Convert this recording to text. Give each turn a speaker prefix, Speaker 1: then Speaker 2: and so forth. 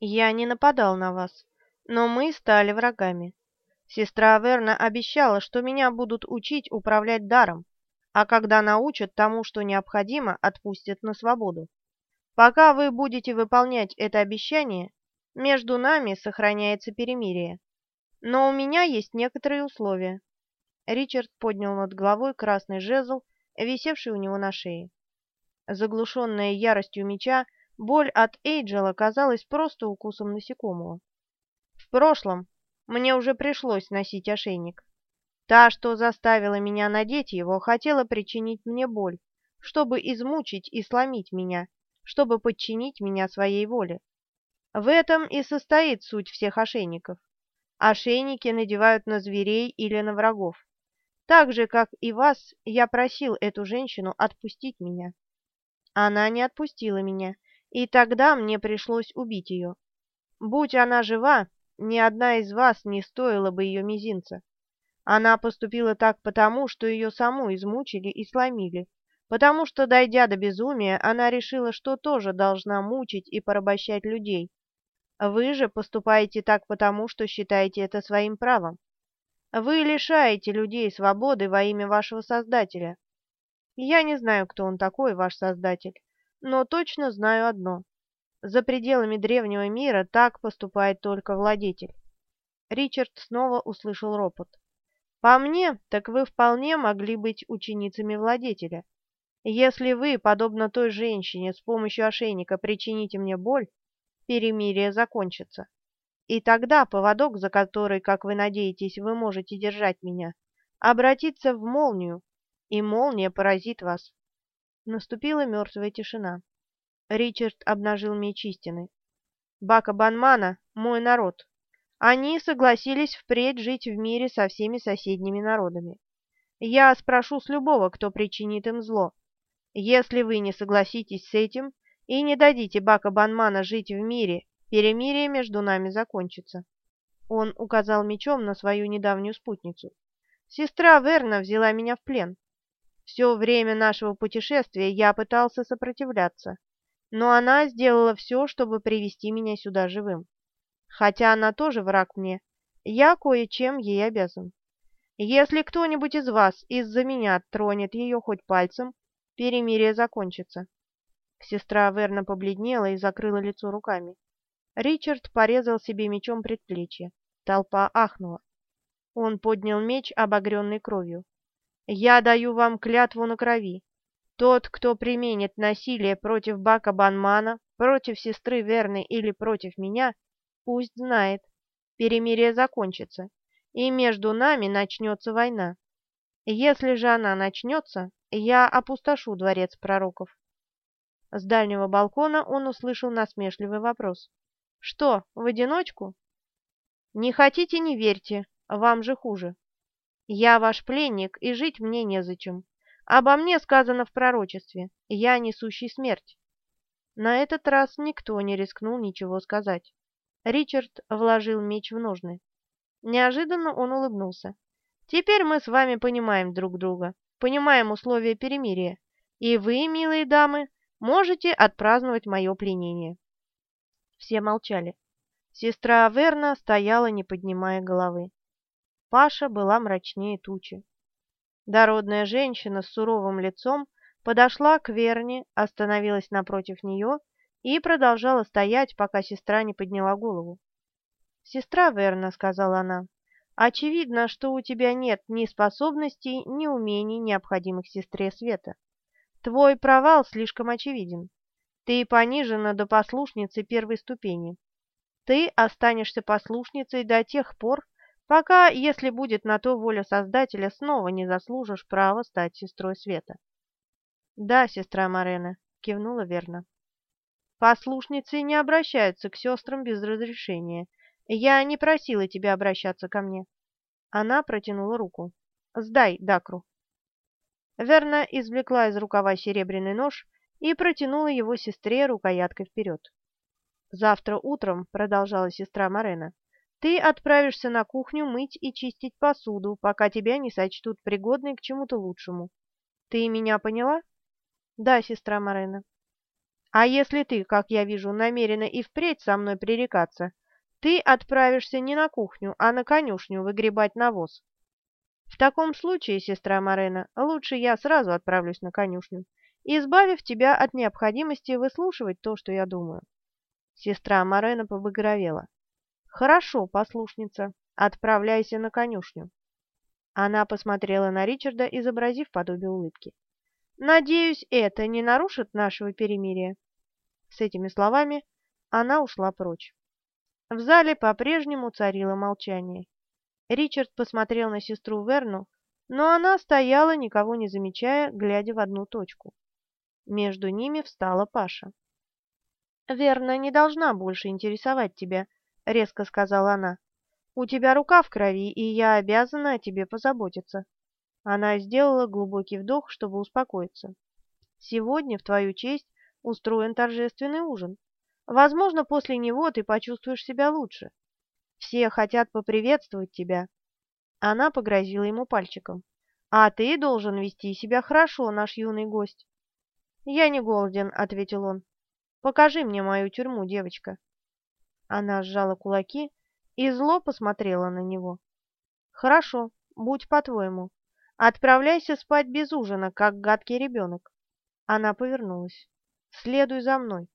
Speaker 1: Я не нападал на вас, но мы стали врагами. Сестра Верна обещала, что меня будут учить управлять даром, а когда научат тому, что необходимо, отпустят на свободу. Пока вы будете выполнять это обещание, между нами сохраняется перемирие. Но у меня есть некоторые условия. Ричард поднял над головой красный жезл, висевший у него на шее. Заглушенная яростью меча, боль от Эйджела казалась просто укусом насекомого. В прошлом мне уже пришлось носить ошейник. Та, что заставила меня надеть его, хотела причинить мне боль, чтобы измучить и сломить меня, чтобы подчинить меня своей воле. В этом и состоит суть всех ошейников. Ошейники надевают на зверей или на врагов. Так же, как и вас, я просил эту женщину отпустить меня. Она не отпустила меня, и тогда мне пришлось убить ее. Будь она жива, ни одна из вас не стоила бы ее мизинца. Она поступила так потому, что ее саму измучили и сломили, потому что, дойдя до безумия, она решила, что тоже должна мучить и порабощать людей. Вы же поступаете так потому, что считаете это своим правом. Вы лишаете людей свободы во имя вашего Создателя. Я не знаю, кто он такой, ваш Создатель, но точно знаю одно. За пределами древнего мира так поступает только владетель. Ричард снова услышал ропот. По мне, так вы вполне могли быть ученицами владетеля. Если вы, подобно той женщине, с помощью ошейника причините мне боль, перемирие закончится. И тогда поводок, за который, как вы надеетесь, вы можете держать меня, обратится в молнию, и молния поразит вас. Наступила мертвая тишина. Ричард обнажил меч истины. Бака Банмана — мой народ. Они согласились впредь жить в мире со всеми соседними народами. Я спрошу с любого, кто причинит им зло. Если вы не согласитесь с этим и не дадите Бака Банмана жить в мире, перемирие между нами закончится. Он указал мечом на свою недавнюю спутницу. Сестра Верна взяла меня в плен. Все время нашего путешествия я пытался сопротивляться, но она сделала все, чтобы привести меня сюда живым. Хотя она тоже враг мне, я кое-чем ей обязан. Если кто-нибудь из вас из-за меня тронет ее хоть пальцем, перемирие закончится. Сестра Верна побледнела и закрыла лицо руками. Ричард порезал себе мечом предплечье. Толпа ахнула. Он поднял меч, обогренный кровью. «Я даю вам клятву на крови. Тот, кто применит насилие против Бака Банмана, против сестры Верны или против меня, пусть знает, перемирие закончится, и между нами начнется война. Если же она начнется, я опустошу дворец пророков. С дальнего балкона он услышал насмешливый вопрос. «Что, в одиночку?» «Не хотите, не верьте, вам же хуже. Я ваш пленник, и жить мне незачем. Обо мне сказано в пророчестве, я несущий смерть». На этот раз никто не рискнул ничего сказать. Ричард вложил меч в ножны. Неожиданно он улыбнулся. «Теперь мы с вами понимаем друг друга понимаем условия перемирия, и вы, милые дамы, можете отпраздновать мое пленение». Все молчали. Сестра Верна стояла, не поднимая головы. Паша была мрачнее тучи. Дородная женщина с суровым лицом подошла к Верне, остановилась напротив нее и продолжала стоять, пока сестра не подняла голову. «Сестра Верна», — сказала она, Очевидно, что у тебя нет ни способностей, ни умений, необходимых сестре Света. Твой провал слишком очевиден. Ты понижена до послушницы первой ступени. Ты останешься послушницей до тех пор, пока, если будет на то воля Создателя, снова не заслужишь права стать сестрой Света. «Да, сестра Марена», — кивнула верно. «Послушницы не обращаются к сестрам без разрешения, я не просила тебя обращаться ко мне. Она протянула руку. Сдай Дакру. Верна извлекла из рукава серебряный нож и протянула его сестре рукояткой вперед. «Завтра утром», — продолжала сестра Марена, — «ты отправишься на кухню мыть и чистить посуду, пока тебя не сочтут пригодной к чему-то лучшему. Ты меня поняла?» «Да, сестра Марена». А если ты, как я вижу, намерена и впредь со мной пререкаться, ты отправишься не на кухню, а на конюшню выгребать навоз. В таком случае, сестра Марена, лучше я сразу отправлюсь на конюшню, избавив тебя от необходимости выслушивать то, что я думаю. Сестра Марена побагровела. «Хорошо, послушница, отправляйся на конюшню». Она посмотрела на Ричарда, изобразив подобие улыбки. «Надеюсь, это не нарушит нашего перемирия». С этими словами она ушла прочь. В зале по-прежнему царило молчание. Ричард посмотрел на сестру Верну, но она стояла, никого не замечая, глядя в одну точку. Между ними встала Паша. «Верна не должна больше интересовать тебя», — резко сказала она. «У тебя рука в крови, и я обязана о тебе позаботиться». Она сделала глубокий вдох, чтобы успокоиться. «Сегодня в твою честь устроен торжественный ужин. Возможно, после него ты почувствуешь себя лучше. Все хотят поприветствовать тебя». Она погрозила ему пальчиком. «А ты должен вести себя хорошо, наш юный гость». «Я не голоден», — ответил он. Покажи мне мою тюрьму, девочка. Она сжала кулаки и зло посмотрела на него. Хорошо, будь по-твоему. Отправляйся спать без ужина, как гадкий ребенок. Она повернулась. Следуй за мной.